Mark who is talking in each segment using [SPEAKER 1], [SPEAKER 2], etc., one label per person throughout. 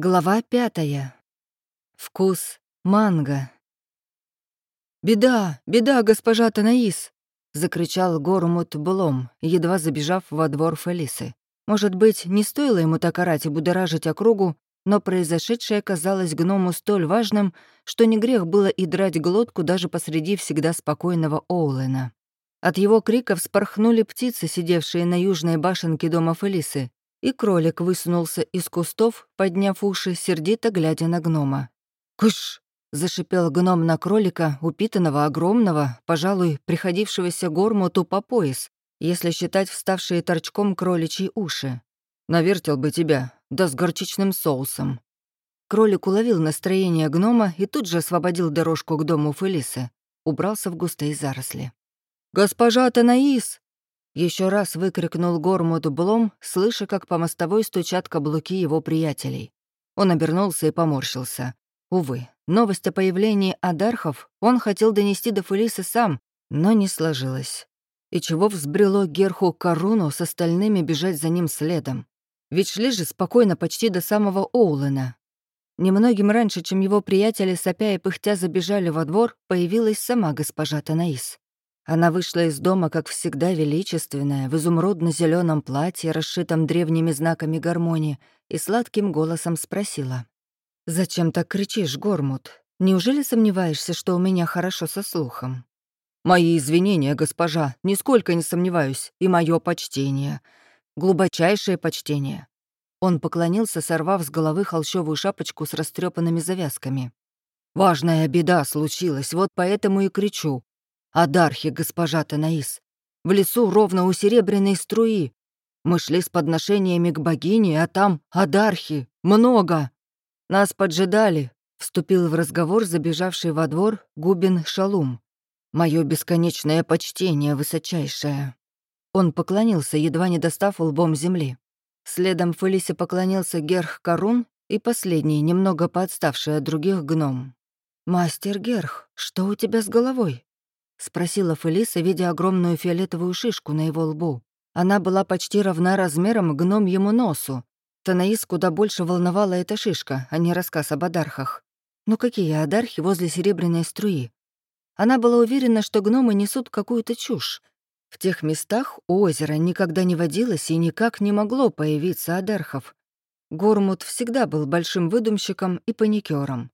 [SPEAKER 1] Глава пятая. Вкус манго. «Беда, беда, госпожа Танаис!» — закричал Гормут Блом, едва забежав во двор Фелисы. Может быть, не стоило ему так орать и будоражить округу, но произошедшее казалось гному столь важным, что не грех было и драть глотку даже посреди всегда спокойного Оулена. От его крика вспорхнули птицы, сидевшие на южной башенке дома Фелисы, и кролик высунулся из кустов, подняв уши, сердито глядя на гнома. «Кыш!» — зашипел гном на кролика, упитанного, огромного, пожалуй, приходившегося гормуту по пояс, если считать вставшие торчком кроличьи уши. «Навертел бы тебя, да с горчичным соусом». Кролик уловил настроение гнома и тут же освободил дорожку к дому Фелисы, убрался в густые заросли. «Госпожа Танаис!» Еще раз выкрикнул Гормут Блом, слыша, как по мостовой стучат каблуки его приятелей. Он обернулся и поморщился. Увы, новость о появлении Адархов он хотел донести до Фелисы сам, но не сложилось. И чего взбрело Герху Каруну с остальными бежать за ним следом? Ведь шли же спокойно почти до самого Оулена. Немногим раньше, чем его приятели, сопя и пыхтя, забежали во двор, появилась сама госпожа Танаис. Она вышла из дома, как всегда, величественная, в изумрудно зеленом платье, расшитом древними знаками гармонии, и сладким голосом спросила. «Зачем так кричишь, Гормут? Неужели сомневаешься, что у меня хорошо со слухом?» «Мои извинения, госпожа, нисколько не сомневаюсь, и мое почтение. Глубочайшее почтение». Он поклонился, сорвав с головы холщовую шапочку с растрепанными завязками. «Важная беда случилась, вот поэтому и кричу. Адархи, госпожа Танаис. В лесу ровно у серебряной струи. Мы шли с подношениями к богине, а там Адархи. Много. Нас поджидали. Вступил в разговор забежавший во двор Губин Шалум. Мое бесконечное почтение высочайшее. Он поклонился, едва не достав лбом земли. Следом Фелисе поклонился Герх Карун и последний, немного поотставший от других гном. «Мастер Герх, что у тебя с головой?» — спросила Фелиса, видя огромную фиолетовую шишку на его лбу. Она была почти равна размерам гномьему носу. Танаис куда больше волновала эта шишка, а не рассказ об адархах. Ну какие адархи возле серебряной струи? Она была уверена, что гномы несут какую-то чушь. В тех местах у озера никогда не водилось и никак не могло появиться адархов. Гормут всегда был большим выдумщиком и паникером.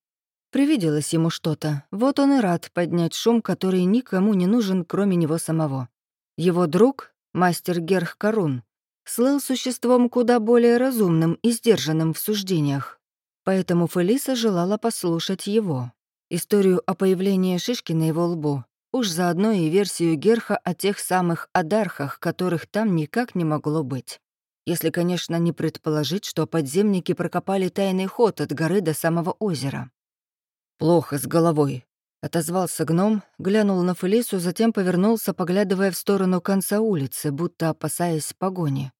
[SPEAKER 1] Привиделось ему что-то. Вот он и рад поднять шум, который никому не нужен, кроме него самого. Его друг, мастер Герх Карун, слыл существом куда более разумным и сдержанным в суждениях. Поэтому Фелиса желала послушать его. Историю о появлении шишки на его лбу, уж заодно и версию Герха о тех самых адархах, которых там никак не могло быть. Если, конечно, не предположить, что подземники прокопали тайный ход от горы до самого озера. «Плохо с головой», — отозвался гном, глянул на Фелису, затем повернулся, поглядывая в сторону конца улицы, будто опасаясь погони.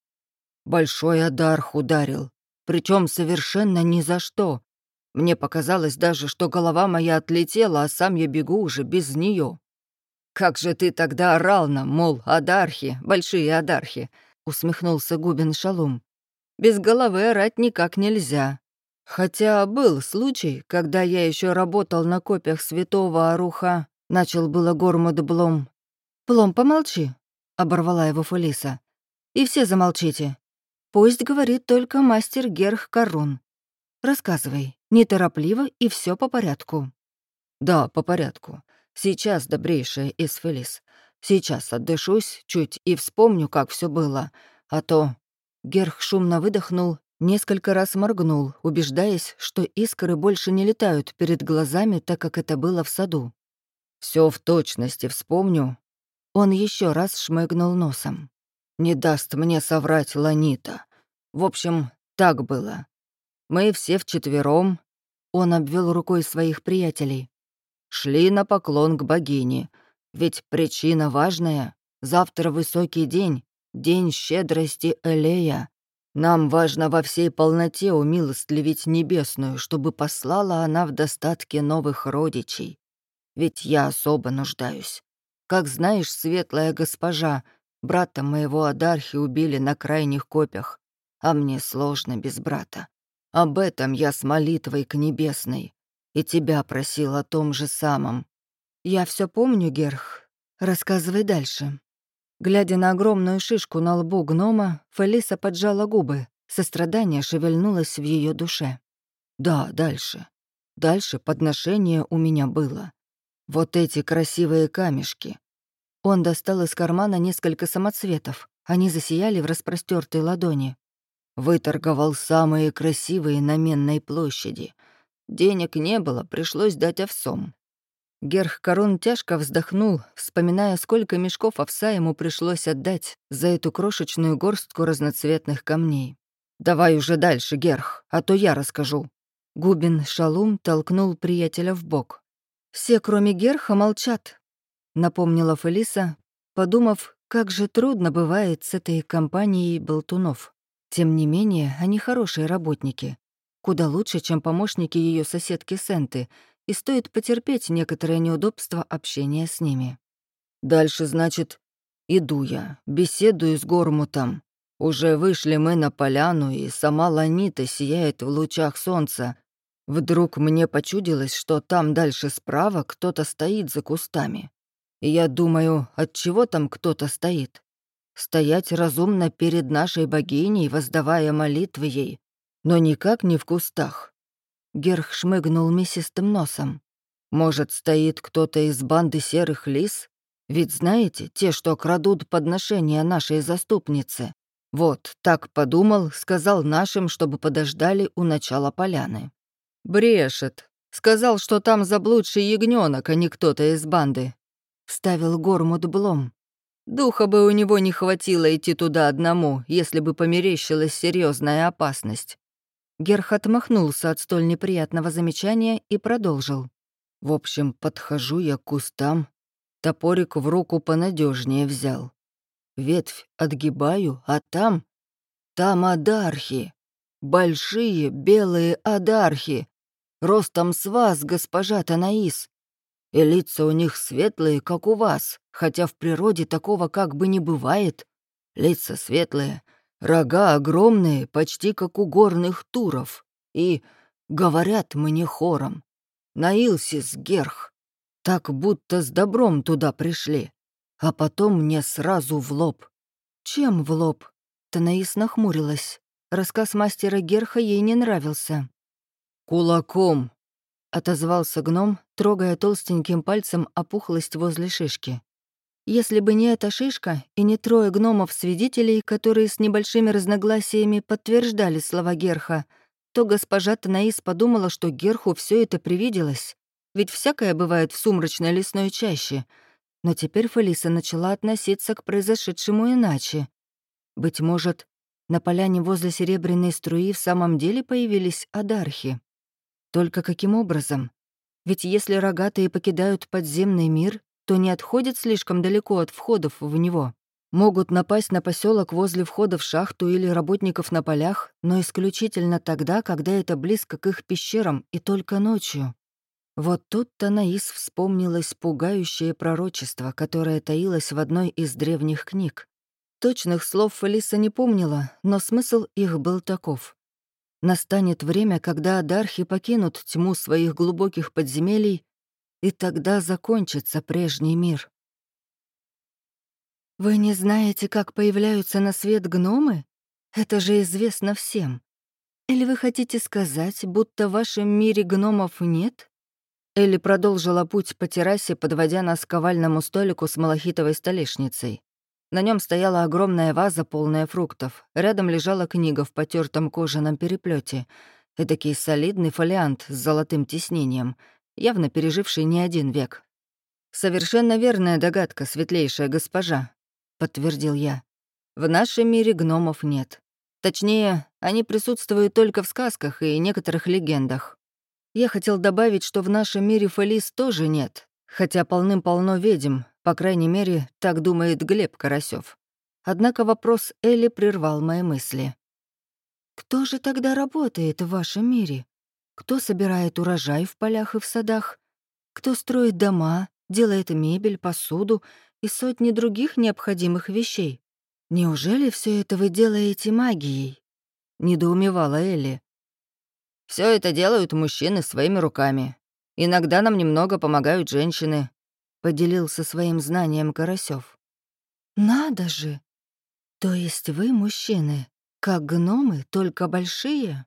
[SPEAKER 1] «Большой Адарх ударил, причем совершенно ни за что. Мне показалось даже, что голова моя отлетела, а сам я бегу уже без нее. «Как же ты тогда орал нам, мол, адархи, большие адархи!» — усмехнулся Губин Шалум. «Без головы орать никак нельзя. Хотя был случай, когда я еще работал на копиях святого Аруха, начал было Гормуд Блом. «Блом, помолчи», — оборвала его Фелиса. «И все замолчите. Пусть говорит только мастер Герх Карун. Рассказывай, неторопливо и все по порядку». «Да, по порядку. Сейчас, добрейшая из Фелис. Сейчас отдышусь чуть и вспомню, как все было. А то...» Герх шумно выдохнул Несколько раз моргнул, убеждаясь, что искры больше не летают перед глазами, так как это было в саду. Все в точности вспомню. Он еще раз шмыгнул носом. Не даст мне соврать Ланита. В общем, так было. Мы все вчетвером. Он обвел рукой своих приятелей. Шли на поклон к богине. Ведь причина важная. Завтра высокий день, день щедрости Элея. Нам важно во всей полноте умилостливить небесную, чтобы послала она в достатке новых родичей. Ведь я особо нуждаюсь. Как знаешь, светлая госпожа, брата моего Адархи убили на крайних копях, а мне сложно без брата. Об этом я с молитвой к небесной. И тебя просил о том же самом. Я все помню, Герх. Рассказывай дальше. Глядя на огромную шишку на лбу гнома, Фелиса поджала губы. Сострадание шевельнулось в ее душе. Да, дальше. Дальше подношение у меня было. Вот эти красивые камешки. Он достал из кармана несколько самоцветов. Они засияли в распростертой ладони. Выторговал самые красивые на Менной площади. Денег не было, пришлось дать овсом. Герх Корон тяжко вздохнул, вспоминая, сколько мешков овса ему пришлось отдать за эту крошечную горстку разноцветных камней. «Давай уже дальше, Герх, а то я расскажу». Губин Шалум толкнул приятеля в бок. «Все, кроме Герха, молчат», — напомнила Фелиса, подумав, как же трудно бывает с этой компанией болтунов. Тем не менее, они хорошие работники. Куда лучше, чем помощники ее соседки Сенты, и стоит потерпеть некоторое неудобство общения с ними. Дальше, значит, иду я, беседую с Гормутом. Уже вышли мы на поляну, и сама Ланита сияет в лучах солнца. Вдруг мне почудилось, что там дальше справа кто-то стоит за кустами. И я думаю, от чего там кто-то стоит? стоять разумно перед нашей богиней, воздавая молитвы ей, но никак не в кустах. Герх шмыгнул мясистым носом. Может, стоит кто-то из банды серых лис? Ведь знаете, те, что крадут подношения нашей заступницы. Вот, так подумал, сказал нашим, чтобы подождали у начала поляны. Брешет. Сказал, что там заблудший ягненок, а не кто-то из банды. Вставил Гормут Блом. Духа бы у него не хватило идти туда одному, если бы померещилась серьезная опасность. Герх отмахнулся от столь неприятного замечания и продолжил. В общем, подхожу я к кустам, топорик в руку понадежнее взял. Ветвь отгибаю, а там... Там адархи. Большие белые адархи. Ростом с вас, госпожа Танаис и лица у них светлые, как у вас, хотя в природе такого как бы не бывает. Лица светлые, рога огромные, почти как у горных туров. И говорят мне хором. Наилсис Герх. Так будто с добром туда пришли. А потом мне сразу в лоб. Чем в лоб? Танаис нахмурилась. Рассказ мастера Герха ей не нравился. «Кулаком», отозвался гном, трогая толстеньким пальцем опухлость возле шишки. Если бы не эта шишка и не трое гномов-свидетелей, которые с небольшими разногласиями подтверждали слова Герха, то госпожа Танаис подумала, что Герху все это привиделось. Ведь всякое бывает в сумрачной лесной чаще. Но теперь Фелиса начала относиться к произошедшему иначе. Быть может, на поляне возле серебряной струи в самом деле появились адархи. Только каким образом? Ведь если рогатые покидают подземный мир, то не отходят слишком далеко от входов в него. Могут напасть на поселок возле входа в шахту или работников на полях, но исключительно тогда, когда это близко к их пещерам и только ночью. Вот тут-то Наис вспомнилось пугающее пророчество, которое таилось в одной из древних книг. Точных слов Фелиса не помнила, но смысл их был таков. Настанет время, когда адархи покинут тьму своих глубоких подземелий, и тогда закончится прежний мир. «Вы не знаете, как появляются на свет гномы? Это же известно всем. Или вы хотите сказать, будто в вашем мире гномов нет?» Элли продолжила путь по террасе, подводя нас к ковальному столику с малахитовой столешницей. На нем стояла огромная ваза, полная фруктов. Рядом лежала книга в потертом кожаном переплете. Эдакий солидный фолиант с золотым тиснением, явно переживший не один век. «Совершенно верная догадка, светлейшая госпожа», — подтвердил я. «В нашем мире гномов нет. Точнее, они присутствуют только в сказках и некоторых легендах. Я хотел добавить, что в нашем мире Фелис тоже нет, хотя полным-полно ведьм, по крайней мере, так думает Глеб Карасёв. Однако вопрос Элли прервал мои мысли. «Кто же тогда работает в вашем мире? Кто собирает урожай в полях и в садах? Кто строит дома, делает мебель, посуду и сотни других необходимых вещей? Неужели все это вы делаете магией?» — недоумевала Элли. Все это делают мужчины своими руками. Иногда нам немного помогают женщины», — поделился своим знанием Карасёв. «Надо же! То есть вы, мужчины, как гномы, только большие?»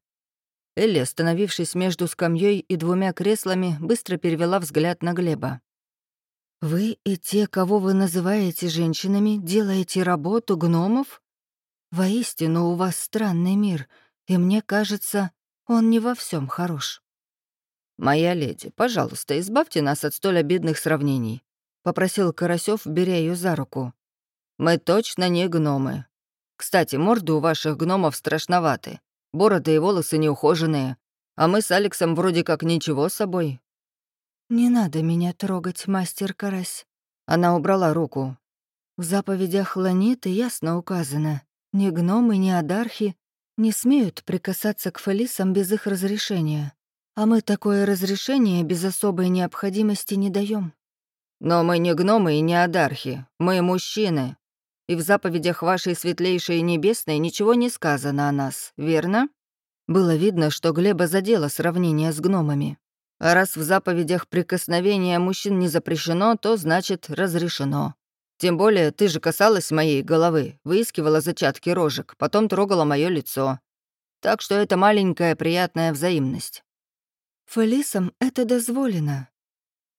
[SPEAKER 1] Элли, остановившись между скамьей и двумя креслами, быстро перевела взгляд на Глеба. «Вы и те, кого вы называете женщинами, делаете работу гномов? Воистину, у вас странный мир, и мне кажется, он не во всем хорош». «Моя леди, пожалуйста, избавьте нас от столь обидных сравнений», — попросил Карасёв, беря ее за руку. «Мы точно не гномы. Кстати, морды у ваших гномов страшноваты, бороды и волосы неухоженные, а мы с Алексом вроде как ничего с собой, «Не надо меня трогать, мастер Карась». Она убрала руку. В заповедях Ланиты ясно указано, ни гномы, ни адархи не смеют прикасаться к фалисам без их разрешения. А мы такое разрешение без особой необходимости не даем. Но мы не гномы и не адархи, мы мужчины. И в заповедях вашей светлейшей небесной ничего не сказано о нас, верно? Было видно, что Глеба задело сравнение с гномами. А раз в заповедях прикосновения мужчин не запрещено, то значит разрешено. Тем более ты же касалась моей головы, выискивала зачатки рожек, потом трогала мое лицо. Так что это маленькая приятная взаимность. Фелисам это дозволено.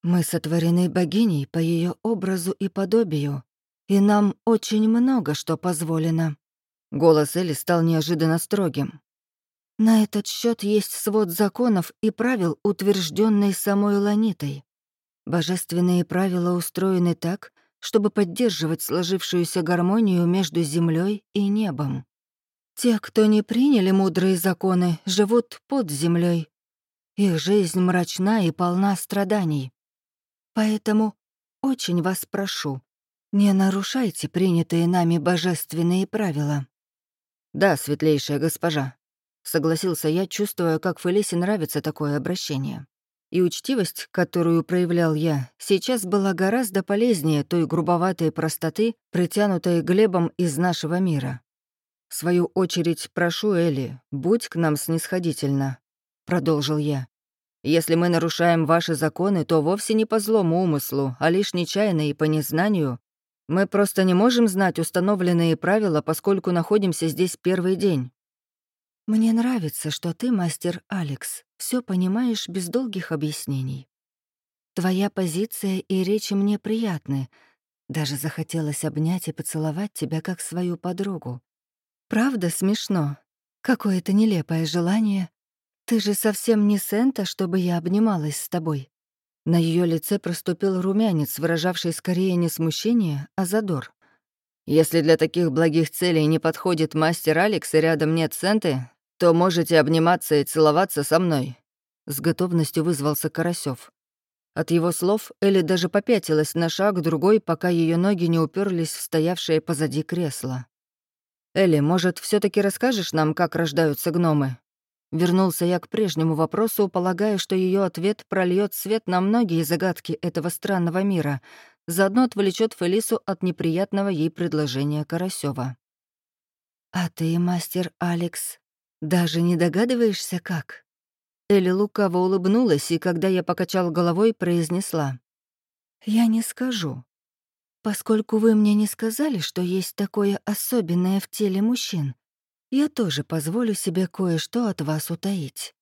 [SPEAKER 1] Мы сотворены богиней по ее образу и подобию, и нам очень много что позволено. Голос Эли стал неожиданно строгим. На этот счет есть свод законов и правил, утвержденный самой Ланитой. Божественные правила устроены так, чтобы поддерживать сложившуюся гармонию между землей и небом. Те, кто не приняли мудрые законы, живут под землей. Их жизнь мрачна и полна страданий. Поэтому очень вас прошу, не нарушайте принятые нами божественные правила. Да, светлейшая госпожа, Согласился я, чувствуя, как Фелисе нравится такое обращение. И учтивость, которую проявлял я, сейчас была гораздо полезнее той грубоватой простоты, притянутой Глебом из нашего мира. «В свою очередь, прошу, Элли, будь к нам снисходительна», — продолжил я. «Если мы нарушаем ваши законы, то вовсе не по злому умыслу, а лишь нечаянно и по незнанию. Мы просто не можем знать установленные правила, поскольку находимся здесь первый день. «Мне нравится, что ты, мастер Алекс, все понимаешь без долгих объяснений. Твоя позиция и речи мне приятны. Даже захотелось обнять и поцеловать тебя как свою подругу. Правда смешно? Какое-то нелепое желание. Ты же совсем не Сента, чтобы я обнималась с тобой». На ее лице проступил румянец, выражавший скорее не смущение, а задор. «Если для таких благих целей не подходит мастер Алекс и рядом нет Сенты, то можете обниматься и целоваться со мной», — с готовностью вызвался Карасёв. От его слов Элли даже попятилась на шаг другой, пока ее ноги не уперлись в стоявшее позади кресло. «Элли, может, все таки расскажешь нам, как рождаются гномы?» Вернулся я к прежнему вопросу, полагая, что ее ответ прольет свет на многие загадки этого странного мира, заодно отвлечет Фелису от неприятного ей предложения Карасева. «А ты, мастер Алекс, даже не догадываешься, как?» Элли лукаво улыбнулась, и когда я покачал головой, произнесла. «Я не скажу. Поскольку вы мне не сказали, что есть такое особенное в теле мужчин, я тоже позволю себе кое-что от вас утаить.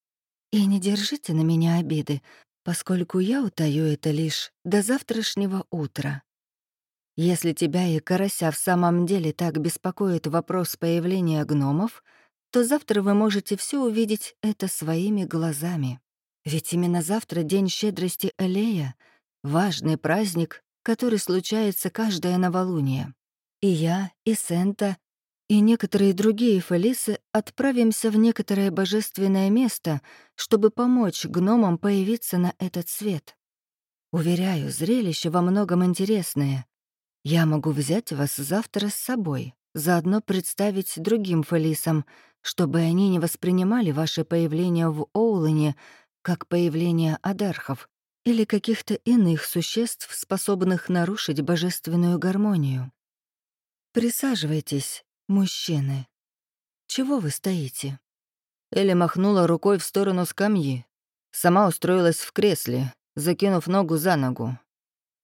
[SPEAKER 1] И не держите на меня обиды, поскольку я утаю это лишь до завтрашнего утра. Если тебя и Карася в самом деле так беспокоит вопрос появления гномов — то завтра вы можете все увидеть это своими глазами. Ведь именно завтра день щедрости Элея — важный праздник, который случается каждое новолуние. И я, и Сента, и некоторые другие фелисы отправимся в некоторое божественное место, чтобы помочь гномам появиться на этот свет. Уверяю, зрелище во многом интересное. Я могу взять вас завтра с собой, заодно представить другим фелисам, чтобы они не воспринимали ваше появление в Оулане как появление адархов или каких-то иных существ, способных нарушить божественную гармонию. Присаживайтесь, мужчины. Чего вы стоите? Элли махнула рукой в сторону скамьи. Сама устроилась в кресле, закинув ногу за ногу.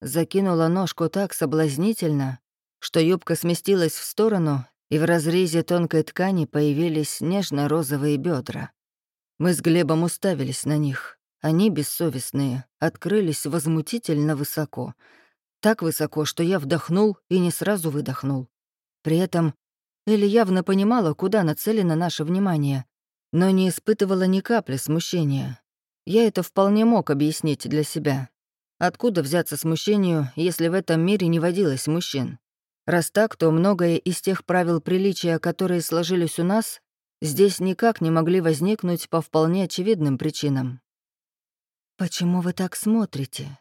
[SPEAKER 1] Закинула ножку так соблазнительно, что юбка сместилась в сторону, и в разрезе тонкой ткани появились нежно-розовые бедра. Мы с Глебом уставились на них. Они, бессовестные, открылись возмутительно высоко. Так высоко, что я вдохнул и не сразу выдохнул. При этом Элли явно понимала, куда нацелено наше внимание, но не испытывала ни капли смущения. Я это вполне мог объяснить для себя. Откуда взяться смущению, если в этом мире не водилось мужчин? Раз так, то многое из тех правил приличия, которые сложились у нас, здесь никак не могли возникнуть по вполне очевидным причинам. «Почему вы так смотрите?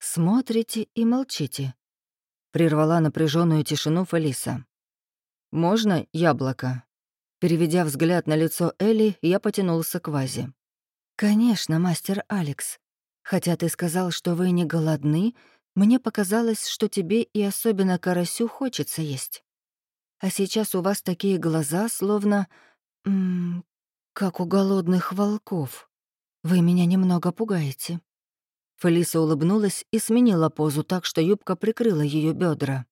[SPEAKER 1] Смотрите и молчите?» — прервала напряженную тишину Фалиса. «Можно яблоко?» Переведя взгляд на лицо Элли, я потянулся к вазе. «Конечно, мастер Алекс. Хотя ты сказал, что вы не голодны, мне показалось, что тебе и особенно карасю хочется есть. А сейчас у вас такие глаза, словно... М -м, как у голодных волков. Вы меня немного пугаете». Фелиса улыбнулась и сменила позу так, что юбка прикрыла ее бедра.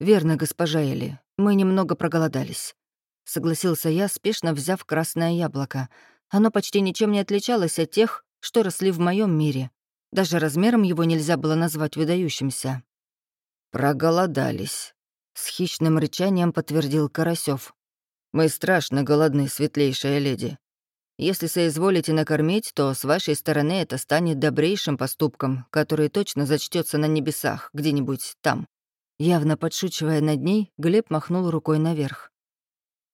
[SPEAKER 1] «Верно, госпожа Элли, мы немного проголодались согласился я, спешно взяв красное яблоко. Оно почти ничем не отличалось от тех, что росли в моем мире. Даже размером его нельзя было назвать выдающимся. «Проголодались», — с хищным рычанием подтвердил Карасёв. «Мы страшно голодны, светлейшая леди. Если соизволите накормить, то с вашей стороны это станет добрейшим поступком, который точно зачтется на небесах, где-нибудь там». Явно подшучивая над ней, Глеб махнул рукой наверх.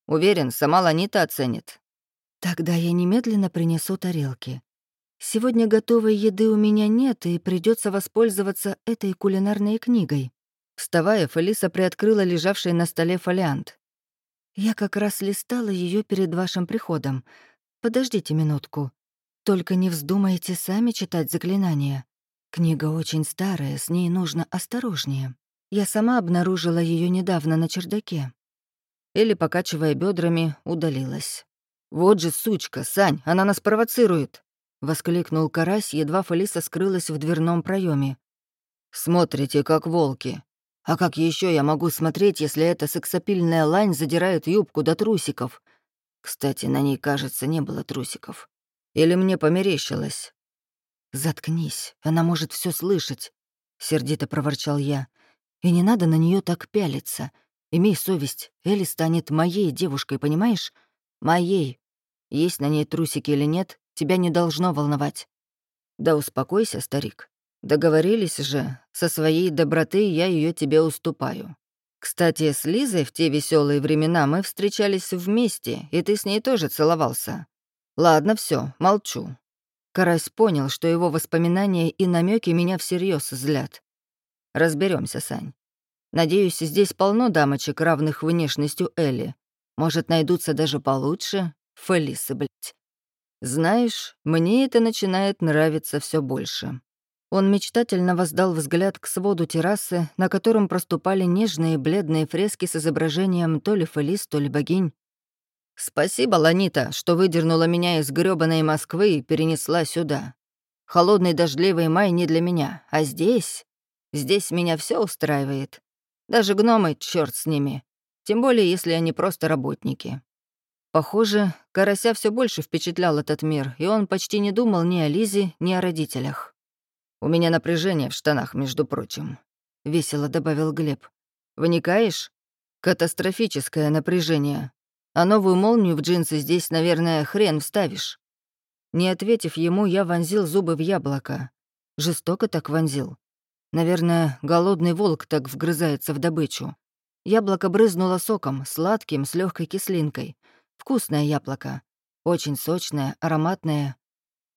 [SPEAKER 1] Уверен, сама Ланита оценит. Тогда я немедленно принесу тарелки. Сегодня готовой еды у меня нет, и придется воспользоваться этой кулинарной книгой. Вставая, Фелиса приоткрыла лежавший на столе фолиант. Я как раз листала ее перед вашим приходом. Подождите минутку. Только не вздумайте сами читать заклинания. Книга очень старая, с ней нужно осторожнее. Я сама обнаружила ее недавно на чердаке. Элли, покачивая бедрами, удалилась. «Вот же сучка, Сань, она нас провоцирует!» — воскликнул Карась, едва Фалиса скрылась в дверном проеме. «Смотрите, как волки. А как еще я могу смотреть, если эта сексапильная лань задирает юбку до трусиков? Кстати, на ней, кажется, не было трусиков. Или мне померещилось?» «Заткнись, она может все слышать», — сердито проворчал я. «И не надо на нее так пялиться. Имей совесть, Элли станет моей девушкой, понимаешь? Моей. Есть на ней трусики или нет, тебя не должно волновать. Да успокойся, старик. Договорились же, со своей доброты я ее тебе уступаю. Кстати, с Лизой в те веселые времена мы встречались вместе, и ты с ней тоже целовался. Ладно, все, молчу. Карась понял, что его воспоминания и намеки меня всерьез злят. Разберемся, Сань. Надеюсь, здесь полно дамочек, равных внешностью Элли. Может, найдутся даже получше. Фелисы, блядь. Знаешь, мне это начинает нравиться все больше. Он мечтательно воздал взгляд к своду террасы, на котором проступали нежные бледные фрески с изображением то ли Фелис, то ли богинь. «Спасибо, Ланита, что выдернула меня из грёбаной Москвы и перенесла сюда. Холодный дождливый май не для меня, а здесь... Здесь меня все устраивает. Даже гномы, черт с ними. Тем более, если они просто работники. Похоже, Карася все больше впечатлял этот мир, и он почти не думал ни о Лизе, ни о родителях. «У меня напряжение в штанах, между прочим», — весело добавил Глеб. «Вникаешь? Катастрофическое напряжение. А новую молнию в джинсы здесь, наверное, хрен вставишь». Не ответив ему, я вонзил зубы в яблоко. Жестоко так вонзил. Наверное, голодный волк так вгрызается в добычу. Яблоко брызнуло соком, сладким, с легкой кислинкой. Вкусное яблоко. Очень сочное, ароматное.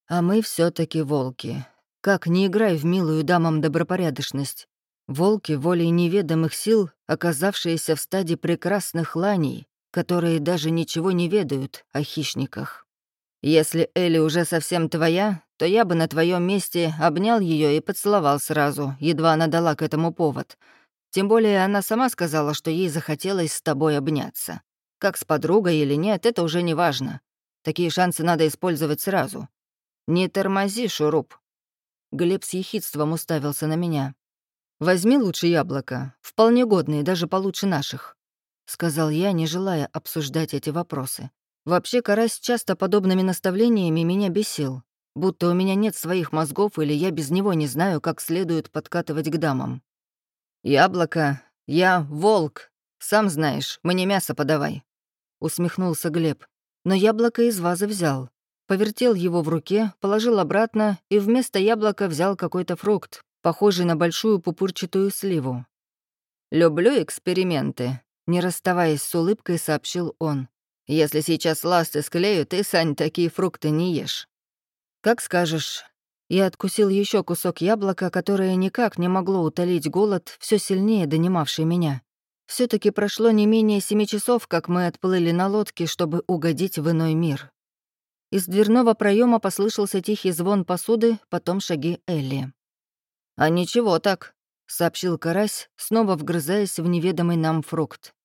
[SPEAKER 1] А мы все таки волки. Как не играй в милую дамам добропорядочность. Волки волей неведомых сил, оказавшиеся в стаде прекрасных ланей, которые даже ничего не ведают о хищниках. Если Элли уже совсем твоя, то я бы на твоем месте обнял ее и поцеловал сразу, едва она дала к этому повод. Тем более она сама сказала, что ей захотелось с тобой обняться. Как с подругой или нет, это уже не важно. Такие шансы надо использовать сразу. Не тормози, шуруп». Глеб с ехидством уставился на меня. «Возьми лучше яблоко. Вполне годные, даже получше наших», — сказал я, не желая обсуждать эти вопросы. Вообще, Карась часто подобными наставлениями меня бесил, будто у меня нет своих мозгов или я без него не знаю, как следует подкатывать к дамам. «Яблоко, я волк, сам знаешь, мне мясо подавай», — усмехнулся Глеб. Но яблоко из вазы взял. Повертел его в руке, положил обратно и вместо яблока взял какой-то фрукт, похожий на большую пупырчатую сливу. «Люблю эксперименты», — не расставаясь с улыбкой, сообщил он. «Если сейчас ласты склею, ты, Сань, такие фрукты не ешь». «Как скажешь». Я откусил еще кусок яблока, которое никак не могло утолить голод, все сильнее донимавший меня. все таки прошло не менее семи часов, как мы отплыли на лодке, чтобы угодить в иной мир. Из дверного проема послышался тихий звон посуды, потом шаги Элли. «А ничего так», — сообщил Карась, снова вгрызаясь в неведомый нам фрукт.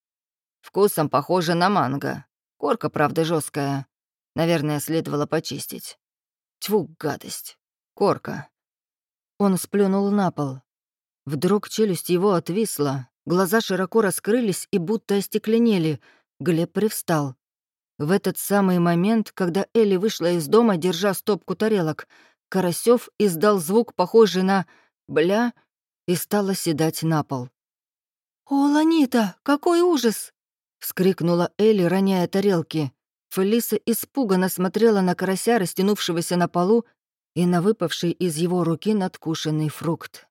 [SPEAKER 1] «Вкусом похоже на манго. Корка, правда, жесткая. Наверное, следовало почистить. Тьфу, гадость. Корка». Он сплюнул на пол. Вдруг челюсть его отвисла, глаза широко раскрылись и будто остекленели. Глеб привстал. В этот самый момент, когда Элли вышла из дома, держа стопку тарелок, Карасёв издал звук, похожий на «бля», и стал оседать на пол. «О, Ланита, какой ужас!» — вскрикнула Элли, роняя тарелки. Фелиса испуганно смотрела на карася, растянувшегося на полу, и на выпавший из его руки надкушенный фрукт.